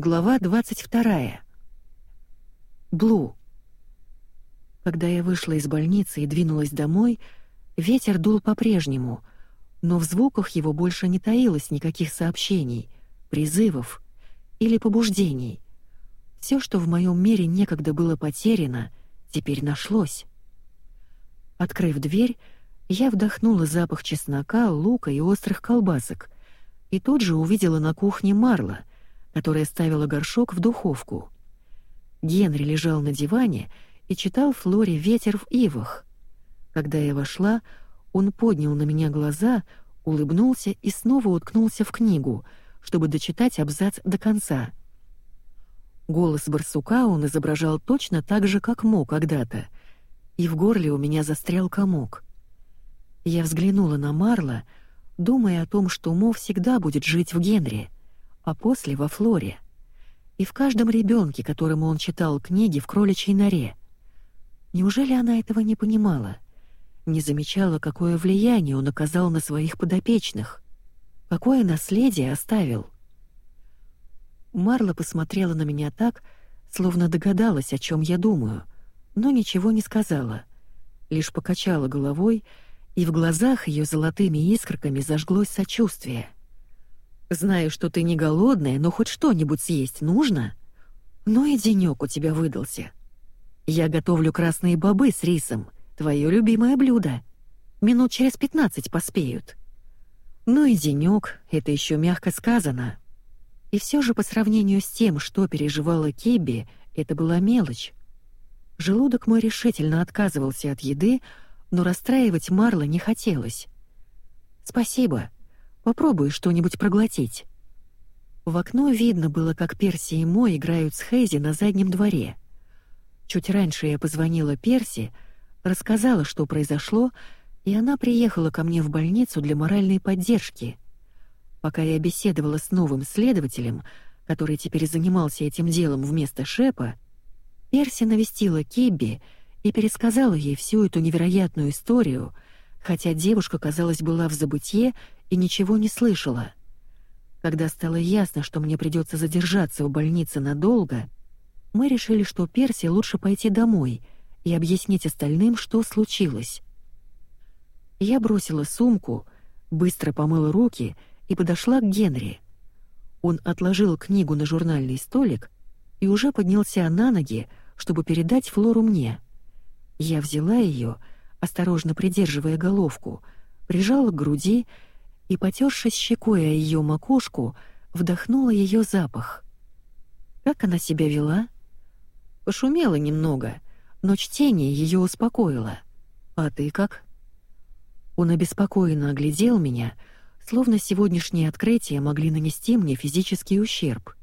Глава 22. Блу. Когда я вышла из больницы и двинулась домой, ветер дул по-прежнему, но в звуках его больше не таилось никаких сообщений, призывов или побуждений. Все, что в моем мире некогда было потеряно, теперь нашлось. Открыв дверь, я вдохнула запах чеснока, лука и острых колбасок и тут же увидела на кухне Марла, которая ставила горшок в духовку. Генри лежал на диване и читал Флоре «Ветер в ивах». Когда я вошла, он поднял на меня глаза, улыбнулся и снова уткнулся в книгу, чтобы дочитать абзац до конца. Голос барсука он изображал точно так же, как мог когда-то, и в горле у меня застрял комок. Я взглянула на Марла, думая о том, что Мо всегда будет жить в Генри — а после во Флоре. И в каждом ребенке, которому он читал книги в кроличьей норе. Неужели она этого не понимала? Не замечала, какое влияние он оказал на своих подопечных? Какое наследие оставил? Марла посмотрела на меня так, словно догадалась, о чем я думаю, но ничего не сказала, лишь покачала головой, и в глазах ее золотыми искорками зажглось сочувствие. Знаю, что ты не голодная, но хоть что-нибудь съесть нужно. Ну и денёк у тебя выдался. Я готовлю красные бобы с рисом, твое любимое блюдо. Минут через пятнадцать поспеют. Ну и денёк, это еще мягко сказано. И все же по сравнению с тем, что переживала Кибби, это была мелочь. Желудок мой решительно отказывался от еды, но расстраивать Марла не хотелось. «Спасибо», Попробуй что-нибудь проглотить». В окно видно было, как Перси и Мо играют с Хейзи на заднем дворе. Чуть раньше я позвонила Перси, рассказала, что произошло, и она приехала ко мне в больницу для моральной поддержки. Пока я беседовала с новым следователем, который теперь занимался этим делом вместо Шепа, Перси навестила Кибби и пересказала ей всю эту невероятную историю, хотя девушка, казалось, была в забытье и ничего не слышала. Когда стало ясно, что мне придется задержаться в больнице надолго, мы решили, что Перси лучше пойти домой и объяснить остальным, что случилось. Я бросила сумку, быстро помыла руки и подошла к Генри. Он отложил книгу на журнальный столик и уже поднялся на ноги, чтобы передать Флору мне. Я взяла ее, осторожно придерживая головку, прижала к груди и, потершись щекой о ее макушку, вдохнула ее запах. Как она себя вела? Пошумела немного, но чтение ее успокоило. А ты как? Он обеспокоенно оглядел меня, словно сегодняшние открытия могли нанести мне физический ущерб.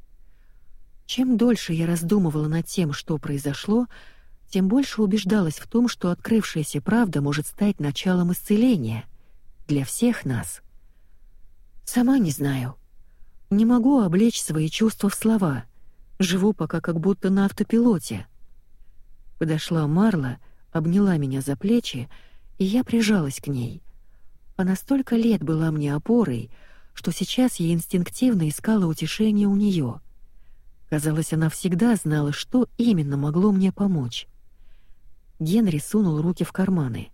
Чем дольше я раздумывала над тем, что произошло, тем больше убеждалась в том, что открывшаяся правда может стать началом исцеления для всех нас. Сама не знаю. Не могу облечь свои чувства в слова. Живу пока как будто на автопилоте. Подошла Марла, обняла меня за плечи, и я прижалась к ней. Она столько лет была мне опорой, что сейчас я инстинктивно искала утешения у нее. Казалось, она всегда знала, что именно могло мне помочь. Генри сунул руки в карманы.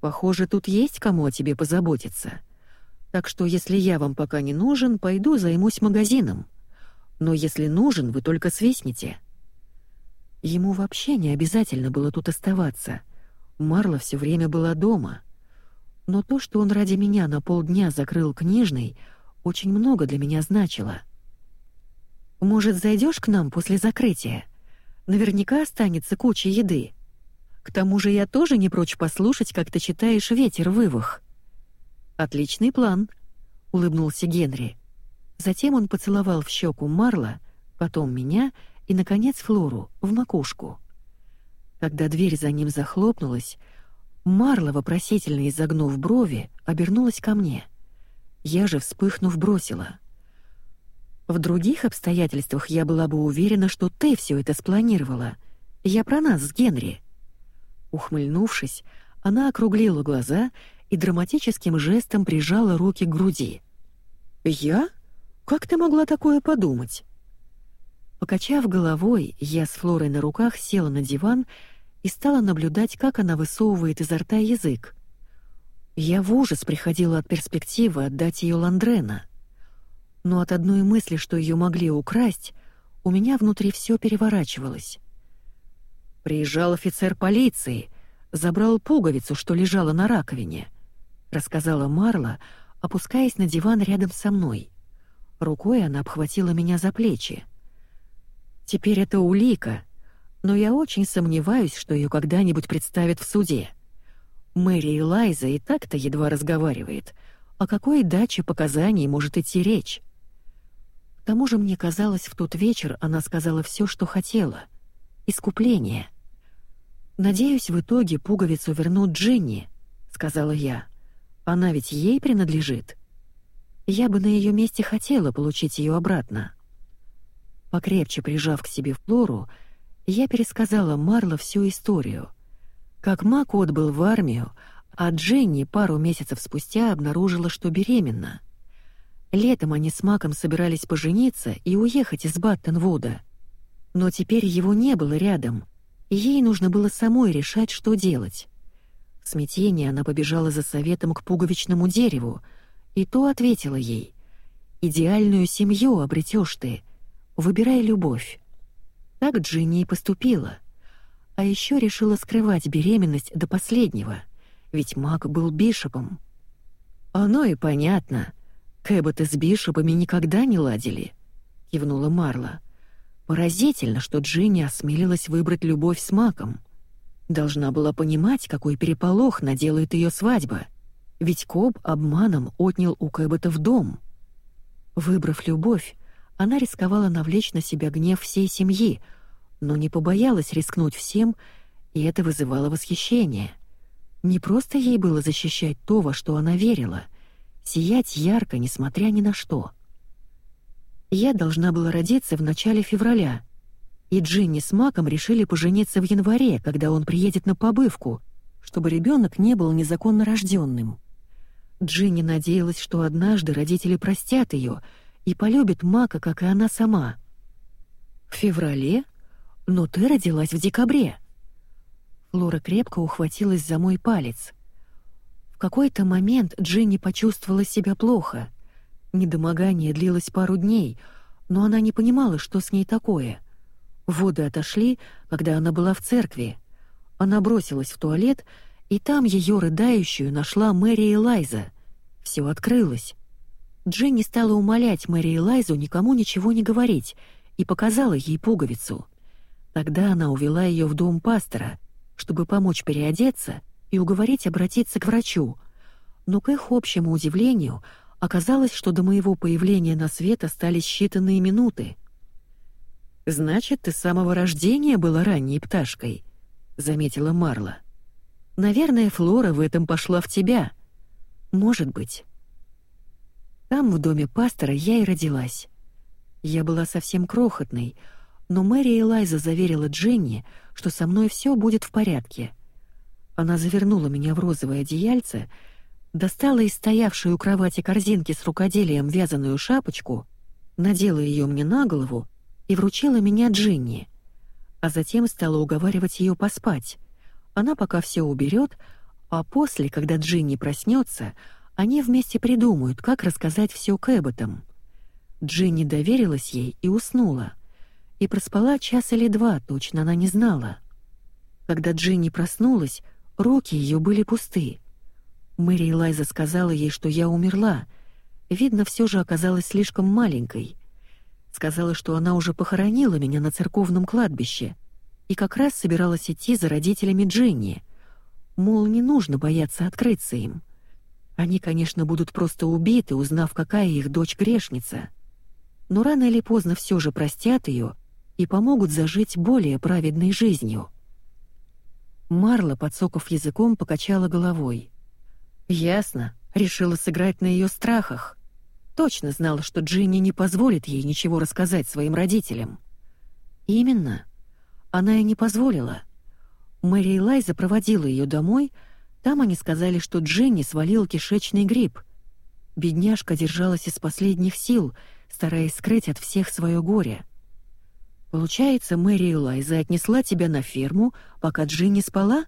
«Похоже, тут есть кому о тебе позаботиться», так что если я вам пока не нужен, пойду займусь магазином. Но если нужен, вы только свистните. Ему вообще не обязательно было тут оставаться. Марла все время была дома. Но то, что он ради меня на полдня закрыл книжный, очень много для меня значило. Может, зайдешь к нам после закрытия? Наверняка останется куча еды. К тому же я тоже не прочь послушать, как ты читаешь «Ветер вывах». Отличный план, улыбнулся Генри. Затем он поцеловал в щеку Марла, потом меня и наконец Флору в макушку. Когда дверь за ним захлопнулась, Марла, вопросительно изогнув брови, обернулась ко мне. Я же, вспыхнув, бросила: "В других обстоятельствах я была бы уверена, что ты все это спланировала. Я про нас с Генри". Ухмыльнувшись, она округлила глаза и драматическим жестом прижала руки к груди. «Я? Как ты могла такое подумать? Покачав головой, я с Флорой на руках села на диван и стала наблюдать, как она высовывает изо рта язык. Я в ужас приходила от перспективы отдать ее Ландрена. Но от одной мысли, что ее могли украсть, у меня внутри все переворачивалось. Приезжал офицер полиции, забрал пуговицу, что лежала на раковине, рассказала Марла, опускаясь на диван рядом со мной. Рукой она обхватила меня за плечи. Теперь это улика, но я очень сомневаюсь, что ее когда-нибудь представят в суде. Мэри Лайза и так-то едва разговаривает. О какой даче показаний может идти речь? К тому же мне казалось, в тот вечер она сказала все, что хотела. Искупление. «Надеюсь, в итоге пуговицу вернут Дженни», — сказала я. «Она ведь ей принадлежит. Я бы на ее месте хотела получить ее обратно». Покрепче прижав к себе Флору, я пересказала Марло всю историю — как Мак отбыл в армию, а Дженни пару месяцев спустя обнаружила, что беременна. Летом они с Маком собирались пожениться и уехать из Баттенвуда. Но теперь его не было рядом, и ей нужно было самой решать, что делать. В смятении она побежала за советом к пуговичному дереву, и то ответила ей. «Идеальную семью обретешь ты. Выбирай любовь». Так Джинни и поступила — а еще решила скрывать беременность до последнего, ведь маг был бишопом. «Оно и понятно. Кэбботы с бишопами никогда не ладили», — кивнула Марла. «Поразительно, что Джинни осмелилась выбрать любовь с маком. Должна была понимать, какой переполох наделает ее свадьба, ведь Коб обманом отнял у Кэббота в дом. Выбрав любовь, она рисковала навлечь на себя гнев всей семьи — но не побоялась рискнуть всем, и это вызывало восхищение. Не просто ей было защищать то, во что она верила, сиять ярко, несмотря ни на что. Я должна была родиться в начале февраля, и Джинни с Маком решили пожениться в январе, когда он приедет на побывку, чтобы ребенок не был незаконно рожденным. Джинни надеялась, что однажды родители простят ее и полюбят Мака, как и она сама. В феврале но ты родилась в декабре. Флора крепко ухватилась за мой палец. В какой-то момент Джинни почувствовала себя плохо. Недомогание длилось пару дней, но она не понимала, что с ней такое. Воды отошли, когда она была в церкви. Она бросилась в туалет, и там ее рыдающую нашла Мэри Элайза. Все открылось. Джинни стала умолять Мэри Элайзу никому ничего не говорить и показала ей пуговицу — Тогда она увела ее в дом пастора, чтобы помочь переодеться и уговорить обратиться к врачу. Но к их общему удивлению оказалось, что до моего появления на свет остались считанные минуты. «Значит, ты с самого рождения была ранней пташкой», — заметила Марла. «Наверное, Флора в этом пошла в тебя. Может быть». Там, в доме пастора, я и родилась. Я была совсем крохотной — но Мэри Элайза заверила Дженни, что со мной все будет в порядке. Она завернула меня в розовое одеяльце, достала из стоявшей у кровати корзинки с рукоделием вязаную шапочку, надела ее мне на голову и вручила меня Джинни. А затем стала уговаривать ее поспать. Она пока все уберет, а после, когда Джинни проснется, они вместе придумают, как рассказать все Кэбботам. Джинни доверилась ей и уснула и проспала час или два, точно она не знала. Когда Джинни проснулась, руки ее были пусты. Мэри Лайза сказала ей, что я умерла. Видно, все же оказалась слишком маленькой. Сказала, что она уже похоронила меня на церковном кладбище и как раз собиралась идти за родителями Джинни. Мол, не нужно бояться открыться им. Они, конечно, будут просто убиты, узнав, какая их дочь грешница. Но рано или поздно все же простят ее и помогут зажить более праведной жизнью. Марла, подсоков языком, покачала головой. «Ясно, решила сыграть на ее страхах. Точно знала, что Джинни не позволит ей ничего рассказать своим родителям». «Именно. Она и не позволила. Мэри Лайза проводила ее домой, там они сказали, что Джинни свалил кишечный грипп. Бедняжка держалась из последних сил, стараясь скрыть от всех свое горе. Получается, Мэри Элайза отнесла тебя на ферму, пока Джинни спала?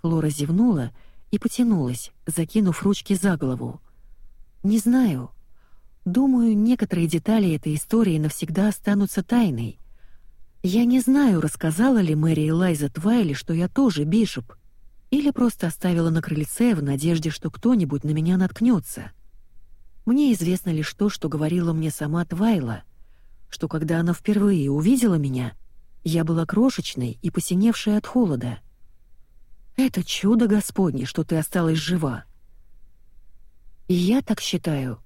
Флора зевнула и потянулась, закинув ручки за голову. Не знаю. Думаю, некоторые детали этой истории навсегда останутся тайной. Я не знаю, рассказала ли Мэри Элайза Твайли, что я тоже бишоп, или просто оставила на крыльце в надежде, что кто-нибудь на меня наткнется. Мне известно лишь то, что говорила мне сама Твайла, что когда она впервые увидела меня, я была крошечной и посиневшей от холода. Это чудо Господне, что ты осталась жива. Я так считаю.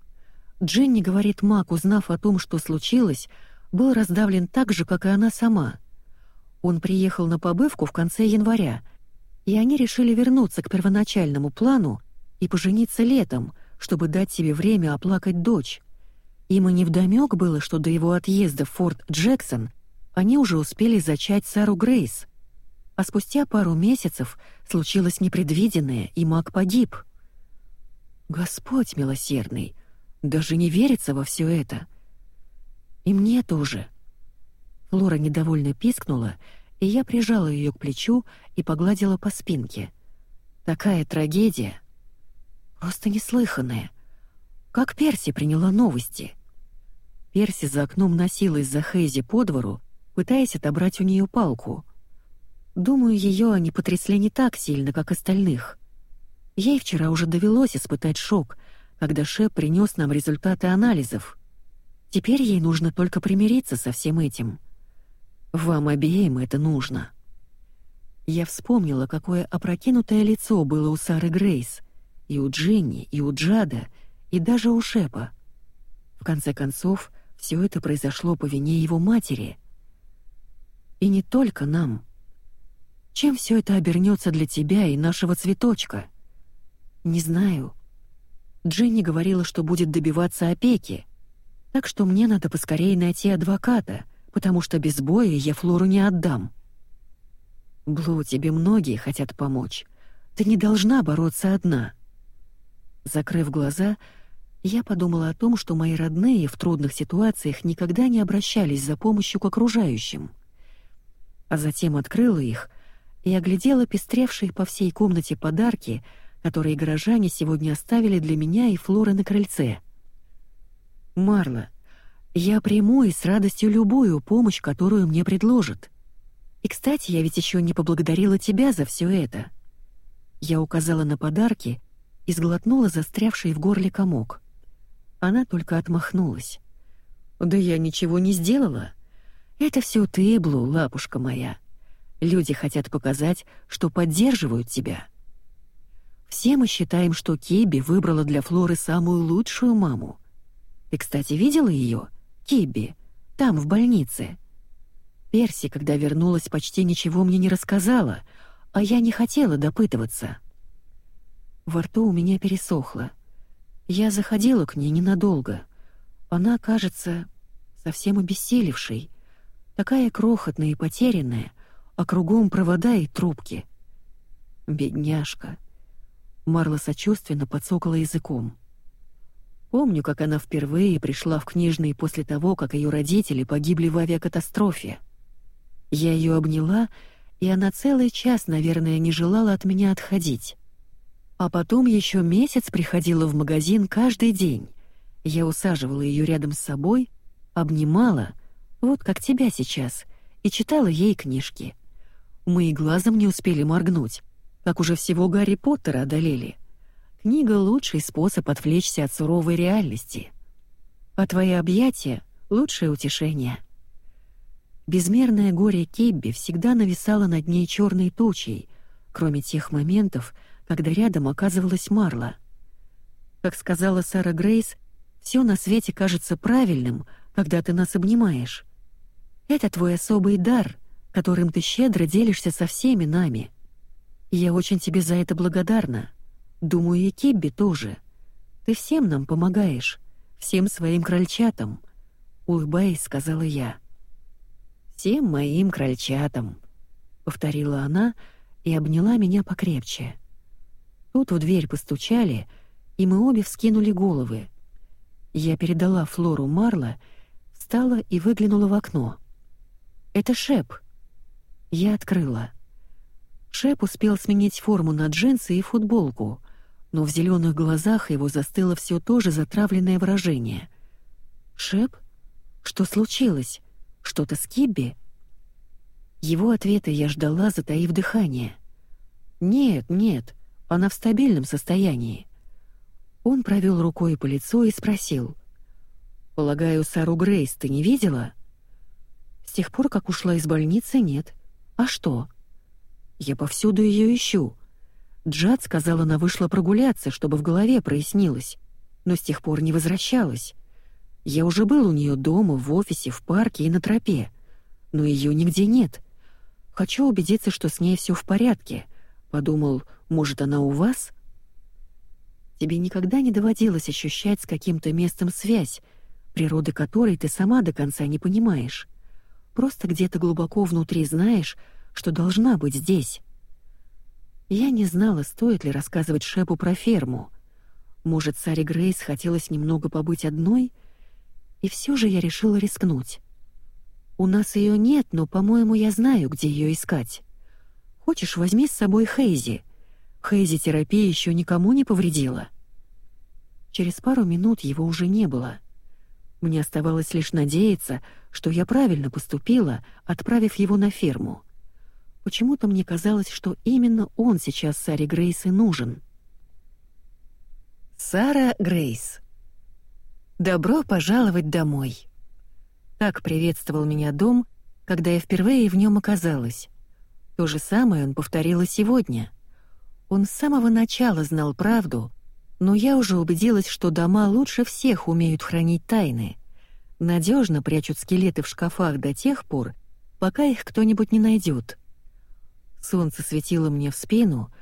Дженни говорит, Мак, узнав о том, что случилось, был раздавлен так же, как и она сама. Он приехал на побывку в конце января, и они решили вернуться к первоначальному плану и пожениться летом, чтобы дать себе время оплакать дочь. Им и невдомёк было, что до его отъезда в Форт Джексон они уже успели зачать Сару Грейс. А спустя пару месяцев случилось непредвиденное, и Мак погиб. Господь милосердный, даже не верится во все это. И мне тоже. Флора недовольно пискнула, и я прижала ее к плечу и погладила по спинке. Такая трагедия. Просто неслыханная. Как Перси приняла новости. Перси за окном носилась за Хейзи по двору, пытаясь отобрать у нее палку. Думаю, ее они потрясли не так сильно, как остальных. Ей вчера уже довелось испытать шок, когда Шеп принес нам результаты анализов. Теперь ей нужно только примириться со всем этим. Вам обеим это нужно. Я вспомнила, какое опрокинутое лицо было у Сары Грейс, и у Дженни, и у Джада, и даже у Шепа. В конце концов, все это произошло по вине его матери. И не только нам. Чем все это обернется для тебя и нашего цветочка? Не знаю. Дженни говорила, что будет добиваться опеки. Так что мне надо поскорее найти адвоката, потому что без боя я Флору не отдам. Блу, тебе многие хотят помочь. Ты не должна бороться одна. Закрыв глаза, я подумала о том, что мои родные в трудных ситуациях никогда не обращались за помощью к окружающим. А затем открыла их и оглядела пестревшие по всей комнате подарки — которые горожане сегодня оставили для меня и Флоры на крыльце. Марла, я приму и с радостью любую помощь, которую мне предложат. И, кстати, я ведь еще не поблагодарила тебя за все это. Я указала на подарки и сглотнула застрявший в горле комок. Она только отмахнулась. Да я ничего не сделала. Это все ты, Блу, лапушка моя. Люди хотят показать, что поддерживают тебя. Все мы считаем, что Кибби выбрала для Флоры самую лучшую маму. Ты, кстати, видела ее, Кибби, там, в больнице? Перси, когда вернулась, почти ничего мне не рассказала, а я не хотела допытываться. Во рту у меня пересохло. Я заходила к ней ненадолго. Она, кажется, совсем обессилевшей, такая крохотная и потерянная, а кругом провода и трубки. Бедняжка. Марла сочувственно подсокала языком. Помню, как она впервые пришла в книжный после того, как ее родители погибли в авиакатастрофе. Я ее обняла, и она целый час, наверное, не желала от меня отходить. А потом еще месяц приходила в магазин каждый день. Я усаживала ее рядом с собой, обнимала, вот как тебя сейчас, и читала ей книжки. Мы и глазом не успели моргнуть, как уже всего Гарри Поттера одолели. Книга — лучший способ отвлечься от суровой реальности. А твои объятия — лучшее утешение. Безмерное горе Кебби всегда нависало над ней черной тучей, кроме тех моментов, когда рядом оказывалась Марла. Как сказала Сара Грейс, все на свете кажется правильным, когда ты нас обнимаешь. Это твой особый дар, которым ты щедро делишься со всеми нами — я очень тебе за это благодарна. Думаю, и Кибби тоже. Ты всем нам помогаешь, всем своим крольчатам, улыбаясь, сказала я. Всем моим крольчатам, повторила она и обняла меня покрепче. Тут в дверь постучали, и мы обе вскинули головы. Я передала Флору Марла, встала и выглянула в окно. Это Шеп». Я открыла. Шеп успел сменить форму на джинсы и футболку, но в зеленых глазах его застыло все то же затравленное выражение. «Шеп? Что случилось? Что-то с Кибби?» Его ответа я ждала, затаив дыхание. «Нет, нет, она в стабильном состоянии». Он провел рукой по лицу и спросил. «Полагаю, Сару Грейс ты не видела?» «С тех пор, как ушла из больницы, нет. А что?» «Я повсюду ее ищу. Джад сказала, она вышла прогуляться, чтобы в голове прояснилось, но с тех пор не возвращалась. Я уже был у нее дома, в офисе, в парке и на тропе, но ее нигде нет. Хочу убедиться, что с ней все в порядке. Подумал, может, она у вас? Тебе никогда не доводилось ощущать с каким-то местом связь, природы которой ты сама до конца не понимаешь. Просто где-то глубоко внутри знаешь, что должна быть здесь. Я не знала, стоит ли рассказывать Шепу про ферму. Может, Саре Грейс хотелось немного побыть одной — и все же я решила рискнуть. У нас ее нет, но, по-моему, я знаю, где ее искать. Хочешь, возьми с собой Хейзи. Хейзи-терапия еще никому не повредила. Через пару минут его уже не было. Мне оставалось лишь надеяться, что я правильно поступила, отправив его на ферму. Почему-то мне казалось, что именно он сейчас Саре Грейс и нужен. Сара Грейс «Добро пожаловать домой!» Так приветствовал меня дом, когда я впервые в нем оказалась. То же самое он повторил и сегодня. Он с самого начала знал правду, но я уже убедилась, что дома лучше всех умеют хранить тайны. Надежно прячут скелеты в шкафах до тех пор, пока их кто-нибудь не найдет. Солнце светило мне в спину,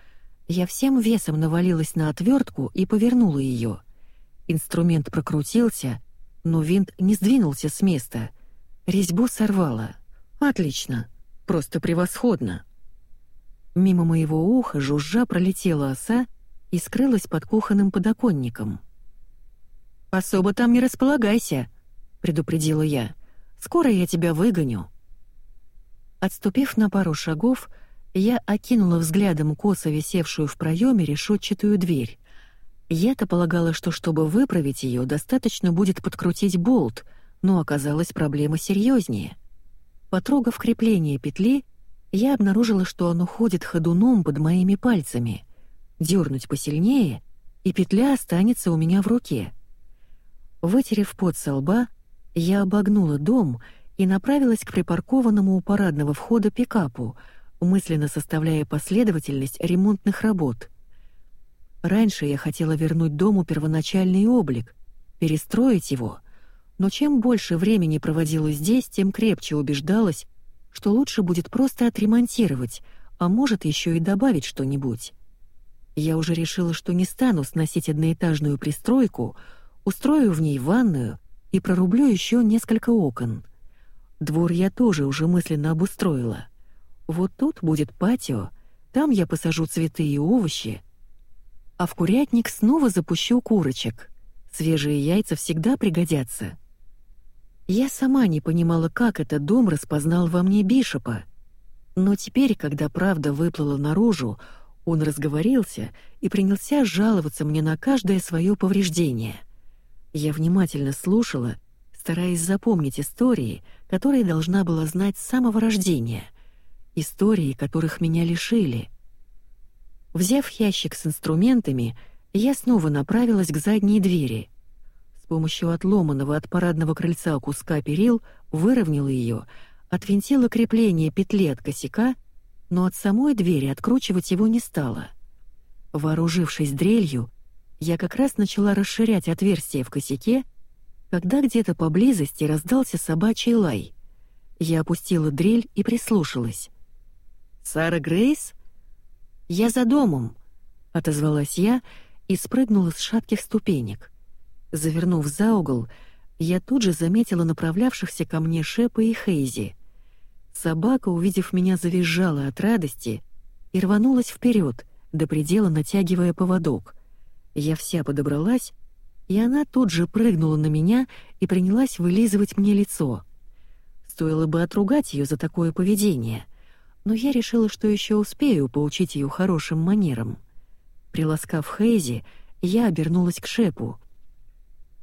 я всем весом навалилась на отвертку и повернула ее. Инструмент прокрутился, но винт не сдвинулся с места. Резьбу сорвало. Отлично. Просто превосходно. Мимо моего уха жужжа пролетела оса и скрылась под кухонным подоконником. «Особо там не располагайся», — предупредила я. «Скоро я тебя выгоню». Отступив на пару шагов, я окинула взглядом косо висевшую в проеме решетчатую дверь. Я-то полагала, что чтобы выправить ее, достаточно будет подкрутить болт, но оказалась проблема серьезнее. Потрогав крепление петли, я обнаружила, что оно ходит ходуном под моими пальцами. Дернуть посильнее, и петля останется у меня в руке. Вытерев пот со лба, я обогнула дом и направилась к припаркованному у парадного входа пикапу, мысленно составляя последовательность ремонтных работ — Раньше я хотела вернуть дому первоначальный облик, перестроить его, но чем больше времени проводила здесь, тем крепче убеждалась, что лучше будет просто отремонтировать, а может еще и добавить что-нибудь. Я уже решила, что не стану сносить одноэтажную пристройку, устрою в ней ванную и прорублю еще несколько окон. Двор я тоже уже мысленно обустроила. Вот тут будет патио, там я посажу цветы и овощи, а в курятник снова запущу курочек. Свежие яйца всегда пригодятся. Я сама не понимала, как этот дом распознал во мне Бишопа. Но теперь, когда правда выплыла наружу, он разговорился и принялся жаловаться мне на каждое свое повреждение. Я внимательно слушала, стараясь запомнить истории, которые должна была знать с самого рождения. Истории, которых меня лишили — Взяв ящик с инструментами, я снова направилась к задней двери. С помощью отломанного от парадного крыльца куска перил выровняла ее, отвинтила крепление петли от косяка, но от самой двери откручивать его не стала. Вооружившись дрелью, я как раз начала расширять отверстие в косяке, когда где-то поблизости раздался собачий лай. Я опустила дрель и прислушалась. «Сара Грейс?» «Я за домом», — отозвалась я и спрыгнула с шатких ступенек. Завернув за угол, я тут же заметила направлявшихся ко мне Шепа и Хейзи. Собака, увидев меня, завизжала от радости и рванулась вперед, до предела натягивая поводок. Я вся подобралась, и она тут же прыгнула на меня и принялась вылизывать мне лицо. Стоило бы отругать ее за такое поведение, но я решила, что еще успею поучить ее хорошим манерам. Приласкав Хейзи, я обернулась к Шепу.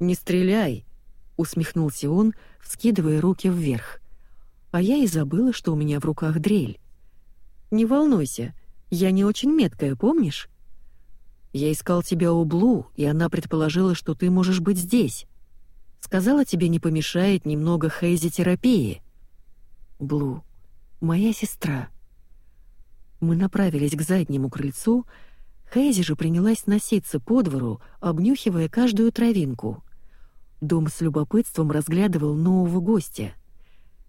«Не стреляй!» — усмехнулся он, вскидывая руки вверх. А я и забыла, что у меня в руках дрель. «Не волнуйся, я не очень меткая, помнишь?» «Я искал тебя у Блу, и она предположила, что ты можешь быть здесь. Сказала, тебе не помешает немного хейзи-терапии». «Блу, моя сестра». Мы направились к заднему крыльцу, Хейзи же принялась носиться по двору, обнюхивая каждую травинку. Дом с любопытством разглядывал нового гостя.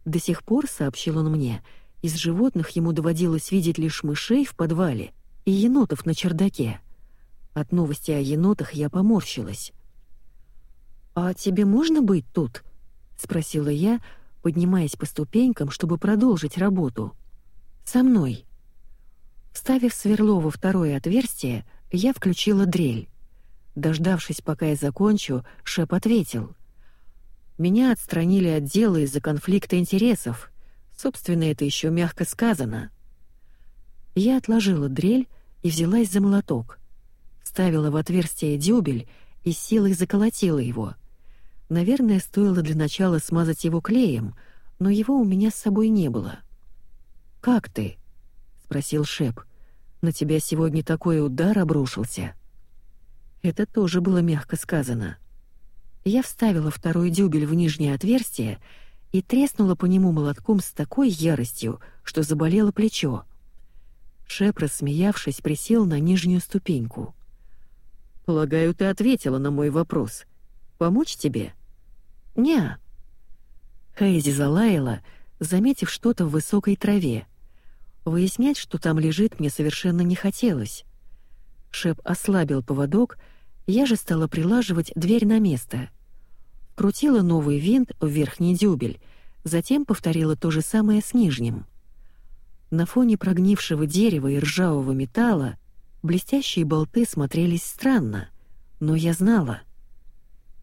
До сих пор, сообщил он мне, из животных ему доводилось видеть лишь мышей в подвале и енотов на чердаке. От новости о енотах я поморщилась. «А тебе можно быть тут?» — спросила я, поднимаясь по ступенькам, чтобы продолжить работу. «Со мной». Вставив сверло во второе отверстие, я включила дрель. Дождавшись, пока я закончу, Шеп ответил. «Меня отстранили от дела из-за конфликта интересов. Собственно, это еще мягко сказано». Я отложила дрель и взялась за молоток. Вставила в отверстие дюбель и силой заколотила его. Наверное, стоило для начала смазать его клеем, но его у меня с собой не было. «Как ты?» — спросил Шеп. «На тебя сегодня такой удар обрушился». Это тоже было мягко сказано. Я вставила второй дюбель в нижнее отверстие и треснула по нему молотком с такой яростью, что заболело плечо. Шеп, рассмеявшись, присел на нижнюю ступеньку. «Полагаю, ты ответила на мой вопрос. Помочь тебе?» «Не». Хейзи залаяла, заметив что-то в высокой траве. Выяснять, что там лежит, мне совершенно не хотелось. Шеп ослабил поводок, я же стала прилаживать дверь на место. Крутила новый винт в верхний дюбель, затем повторила то же самое с нижним. На фоне прогнившего дерева и ржавого металла блестящие болты смотрелись странно, но я знала.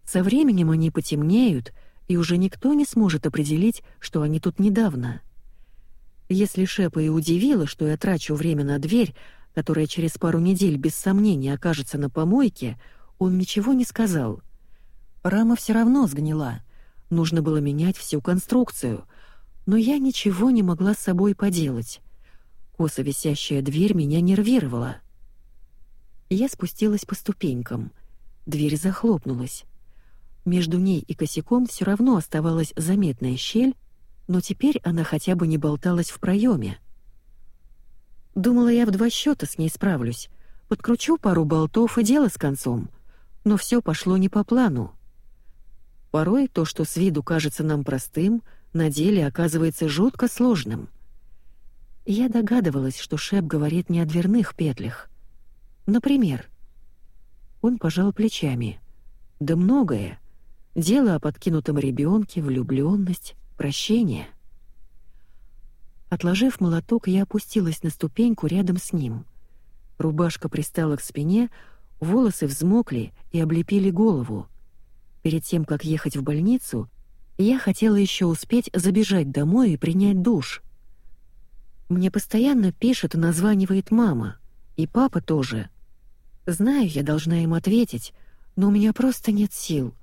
Со временем они потемнеют, и уже никто не сможет определить, что они тут недавно. Если Шепа и удивила, что я трачу время на дверь, которая через пару недель без сомнения окажется на помойке, он ничего не сказал. Рама все равно сгнила. Нужно было менять всю конструкцию, но я ничего не могла с собой поделать. Косо висящая дверь меня нервировала. Я спустилась по ступенькам. Дверь захлопнулась. Между ней и косяком все равно оставалась заметная щель, но теперь она хотя бы не болталась в проеме. Думала, я в два счета с ней справлюсь. Подкручу пару болтов и дело с концом. Но все пошло не по плану. Порой то, что с виду кажется нам простым, на деле оказывается жутко сложным. Я догадывалась, что Шеп говорит не о дверных петлях. Например, он пожал плечами. Да многое. Дело о подкинутом ребенке, влюбленность, прощение — Отложив молоток, я опустилась на ступеньку рядом с ним. Рубашка пристала к спине, волосы взмокли и облепили голову. Перед тем, как ехать в больницу, я хотела еще успеть забежать домой и принять душ. Мне постоянно пишет и названивает мама, и папа тоже. Знаю, я должна им ответить, но у меня просто нет сил.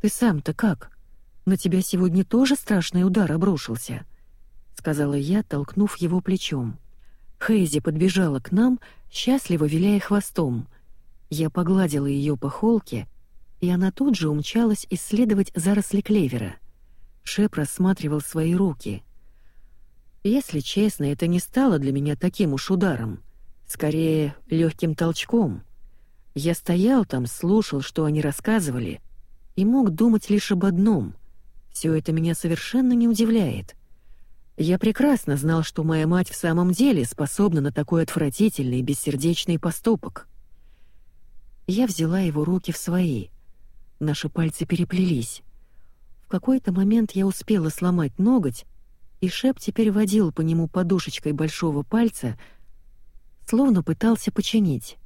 Ты сам-то как? На тебя сегодня тоже страшный удар обрушился?» — сказала я, толкнув его плечом. Хейзи подбежала к нам, счастливо виляя хвостом. Я погладила ее по холке, и она тут же умчалась исследовать заросли клевера. Шеп рассматривал свои руки. Если честно, это не стало для меня таким уж ударом. Скорее, легким толчком. Я стоял там, слушал, что они рассказывали, и мог думать лишь об одном. Все это меня совершенно не удивляет — я прекрасно знал, что моя мать в самом деле способна на такой отвратительный бессердечный поступок. Я взяла его руки в свои. Наши пальцы переплелись. В какой-то момент я успела сломать ноготь, и Шеп теперь водил по нему подушечкой большого пальца, словно пытался починить.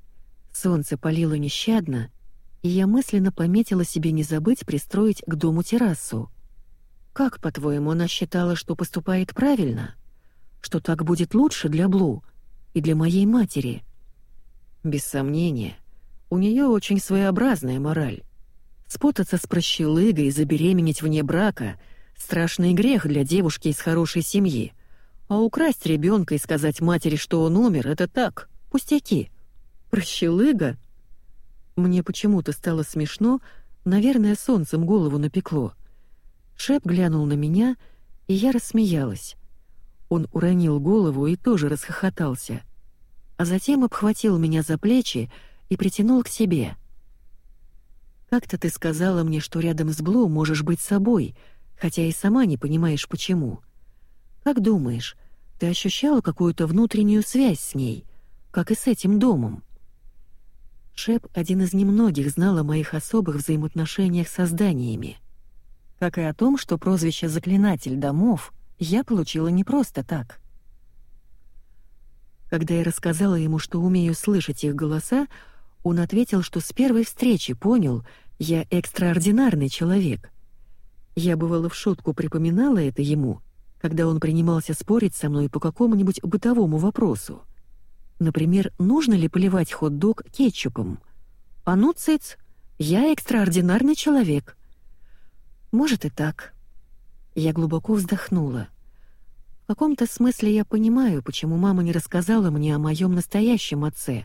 Солнце палило нещадно, и я мысленно пометила себе не забыть пристроить к дому террасу. Как, по-твоему, она считала, что поступает правильно? Что так будет лучше для Блу и для моей матери? Без сомнения, у нее очень своеобразная мораль. Спутаться с прощелыгой и забеременеть вне брака — страшный грех для девушки из хорошей семьи. А украсть ребенка и сказать матери, что он умер, это так, пустяки. Прощелыга? Мне почему-то стало смешно, наверное, солнцем голову напекло. Шеп глянул на меня, и я рассмеялась. Он уронил голову и тоже расхохотался. А затем обхватил меня за плечи и притянул к себе. «Как-то ты сказала мне, что рядом с Блу можешь быть собой, хотя и сама не понимаешь, почему. Как думаешь, ты ощущала какую-то внутреннюю связь с ней, как и с этим домом? Шеп один из немногих знал о моих особых взаимоотношениях с зданиями. Как и о том, что прозвище «заклинатель домов» я получила не просто так. Когда я рассказала ему, что умею слышать их голоса, он ответил, что с первой встречи понял, я экстраординарный человек. Я бывало в шутку припоминала это ему, когда он принимался спорить со мной по какому-нибудь бытовому вопросу. Например, нужно ли поливать хот-дог кетчупом? А ну, цыц, я экстраординарный человек. Может и так. Я глубоко вздохнула. В каком-то смысле я понимаю, почему мама не рассказала мне о моем настоящем отце.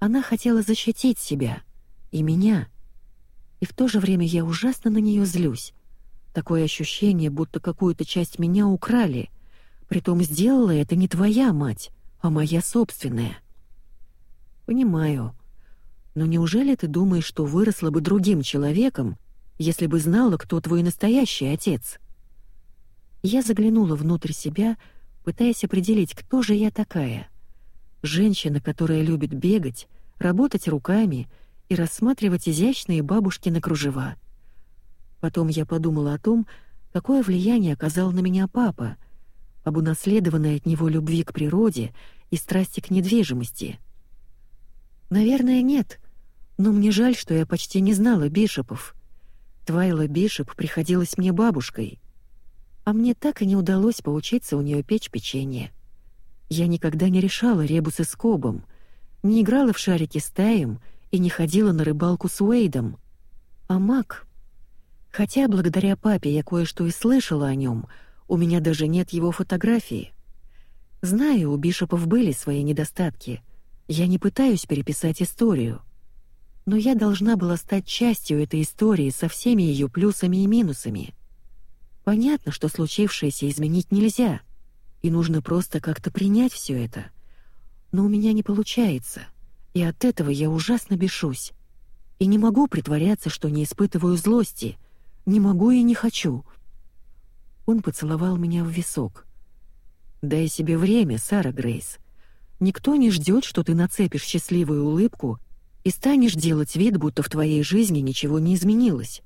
Она хотела защитить себя и меня. И в то же время я ужасно на нее злюсь. Такое ощущение, будто какую-то часть меня украли. Притом сделала это не твоя мать, а моя собственная. Понимаю. Но неужели ты думаешь, что выросла бы другим человеком, если бы знала, кто твой настоящий отец? Я заглянула внутрь себя, пытаясь определить, кто же я такая. Женщина, которая любит бегать, работать руками и рассматривать изящные бабушкины кружева — Потом я подумала о том, какое влияние оказал на меня папа, об унаследованной от него любви к природе и страсти к недвижимости. Наверное, нет, но мне жаль, что я почти не знала Бишопов. Твайла Бишоп приходилась мне бабушкой, а мне так и не удалось поучиться у нее печь печенье. Я никогда не решала ребусы с Кобом, не играла в шарики с Таем и не ходила на рыбалку с Уэйдом. А Мак Хотя благодаря папе я кое-что и слышала о нем, у меня даже нет его фотографии. Знаю, у Бишопов были свои недостатки. Я не пытаюсь переписать историю. Но я должна была стать частью этой истории со всеми ее плюсами и минусами. Понятно, что случившееся изменить нельзя, и нужно просто как-то принять все это. Но у меня не получается, и от этого я ужасно бешусь. И не могу притворяться, что не испытываю злости — не могу и не хочу. Он поцеловал меня в висок. Дай себе время, Сара Грейс. Никто не ждет, что ты нацепишь счастливую улыбку и станешь делать вид, будто в твоей жизни ничего не изменилось.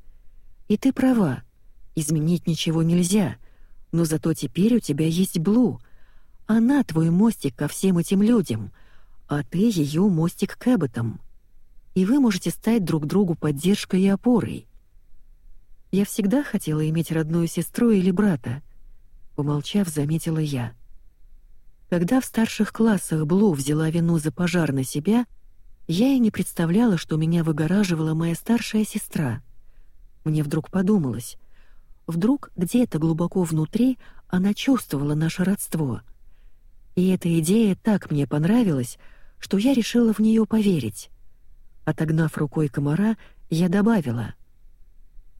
И ты права. Изменить ничего нельзя, но зато теперь у тебя есть Блу. Она твой мостик ко всем этим людям, а ты ее мостик к Эбботам. И вы можете стать друг другу поддержкой и опорой. Я всегда хотела иметь родную сестру или брата, помолчав, заметила я. Когда в старших классах Блу взяла вину за пожар на себя, я и не представляла, что меня выгораживала моя старшая сестра. Мне вдруг подумалось, вдруг где-то глубоко внутри она чувствовала наше родство. И эта идея так мне понравилась, что я решила в нее поверить. Отогнав рукой комара, я добавила —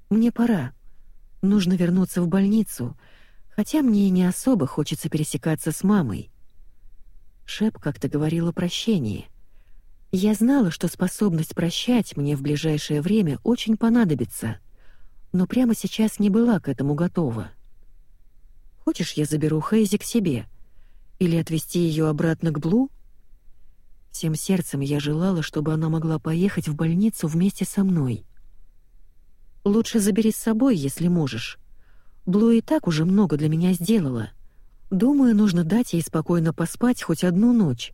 мне пора. Нужно вернуться в больницу, хотя мне и не особо хочется пересекаться с мамой. Шеп как-то говорила о прощении. Я знала, что способность прощать мне в ближайшее время очень понадобится, но прямо сейчас не была к этому готова. Хочешь, я заберу Хейзи к себе? Или отвезти ее обратно к Блу? Всем сердцем я желала, чтобы она могла поехать в больницу вместе со мной. Лучше забери с собой, если можешь. Блу и так уже много для меня сделала. Думаю, нужно дать ей спокойно поспать хоть одну ночь.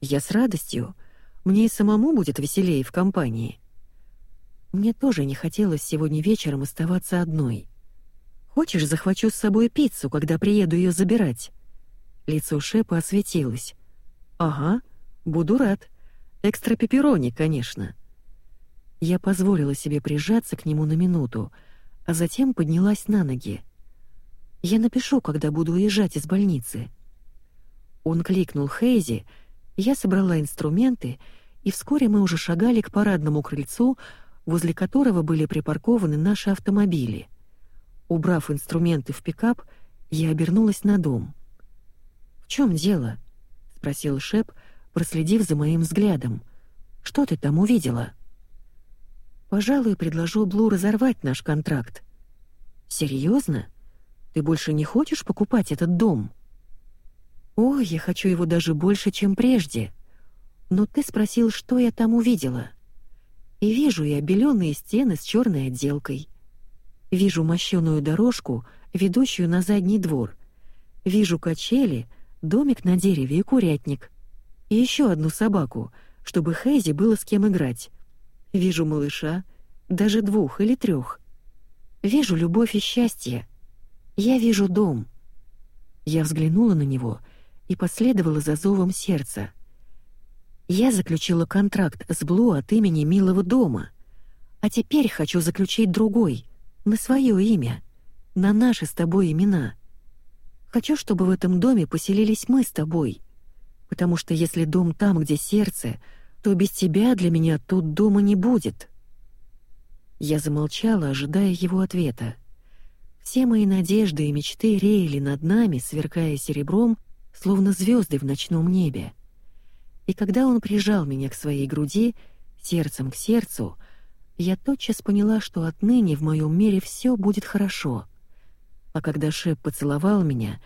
Я с радостью. Мне и самому будет веселее в компании. Мне тоже не хотелось сегодня вечером оставаться одной. Хочешь, захвачу с собой пиццу, когда приеду ее забирать?» Лицо Шепа осветилось. «Ага, буду рад. Экстра пепперони, конечно». Я позволила себе прижаться к нему на минуту, а затем поднялась на ноги. «Я напишу, когда буду уезжать из больницы». Он кликнул Хейзи, я собрала инструменты, и вскоре мы уже шагали к парадному крыльцу, возле которого были припаркованы наши автомобили. Убрав инструменты в пикап, я обернулась на дом. «В чем дело?» — спросил Шеп, проследив за моим взглядом. «Что ты там увидела?» «Пожалуй, предложу Блу разорвать наш контракт». «Серьезно? Ты больше не хочешь покупать этот дом?» «О, я хочу его даже больше, чем прежде. Но ты спросил, что я там увидела. И вижу я беленые стены с черной отделкой. Вижу мощеную дорожку, ведущую на задний двор. Вижу качели, домик на дереве и курятник. И еще одну собаку, чтобы Хейзи было с кем играть. Вижу малыша, даже двух или трех. Вижу любовь и счастье. Я вижу дом. Я взглянула на него и последовала за зовом сердца. Я заключила контракт с Блу от имени Милого дома, а теперь хочу заключить другой — на свое имя, на наши с тобой имена. Хочу, чтобы в этом доме поселились мы с тобой, потому что если дом там, где сердце, то без тебя для меня тут дома не будет». Я замолчала, ожидая его ответа. Все мои надежды и мечты реяли над нами, сверкая серебром, словно звезды в ночном небе. И когда он прижал меня к своей груди, сердцем к сердцу, я тотчас поняла, что отныне в моем мире все будет хорошо. А когда Шеп поцеловал меня,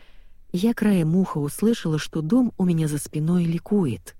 я краем уха услышала, что дом у меня за спиной ликует —